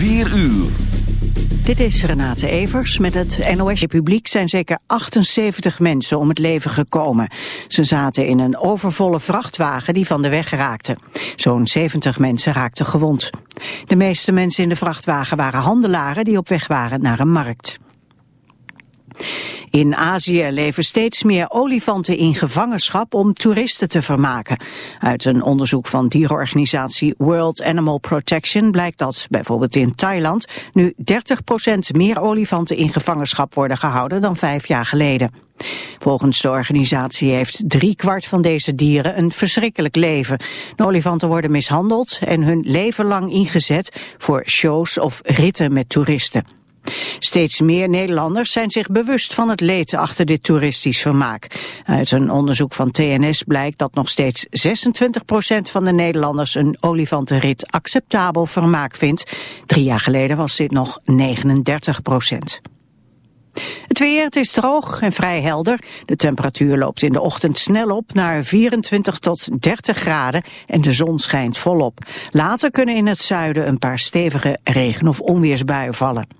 4 uur. Dit is Renate Evers. Met het NOS Republiek zijn zeker 78 mensen om het leven gekomen. Ze zaten in een overvolle vrachtwagen die van de weg raakte. Zo'n 70 mensen raakten gewond. De meeste mensen in de vrachtwagen waren handelaren die op weg waren naar een markt. In Azië leven steeds meer olifanten in gevangenschap om toeristen te vermaken. Uit een onderzoek van dierenorganisatie World Animal Protection blijkt dat bijvoorbeeld in Thailand nu 30% meer olifanten in gevangenschap worden gehouden dan vijf jaar geleden. Volgens de organisatie heeft driekwart van deze dieren een verschrikkelijk leven. De olifanten worden mishandeld en hun leven lang ingezet voor shows of ritten met toeristen. Steeds meer Nederlanders zijn zich bewust van het leed achter dit toeristisch vermaak. Uit een onderzoek van TNS blijkt dat nog steeds 26% van de Nederlanders een olifantenrit acceptabel vermaak vindt. Drie jaar geleden was dit nog 39%. Het weer, is droog en vrij helder. De temperatuur loopt in de ochtend snel op naar 24 tot 30 graden en de zon schijnt volop. Later kunnen in het zuiden een paar stevige regen- of onweersbuien vallen.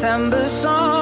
September song.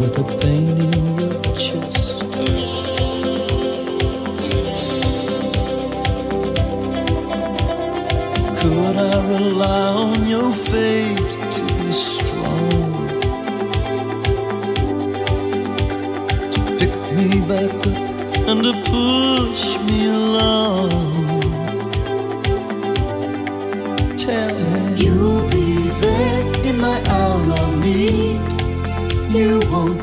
With the pain in your chest? Could I rely on your faith to be strong? To pick me back up and to push me along.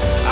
this.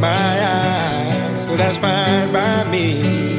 My eyes. So that's fine by me.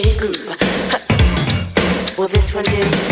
Groove. Will this one do?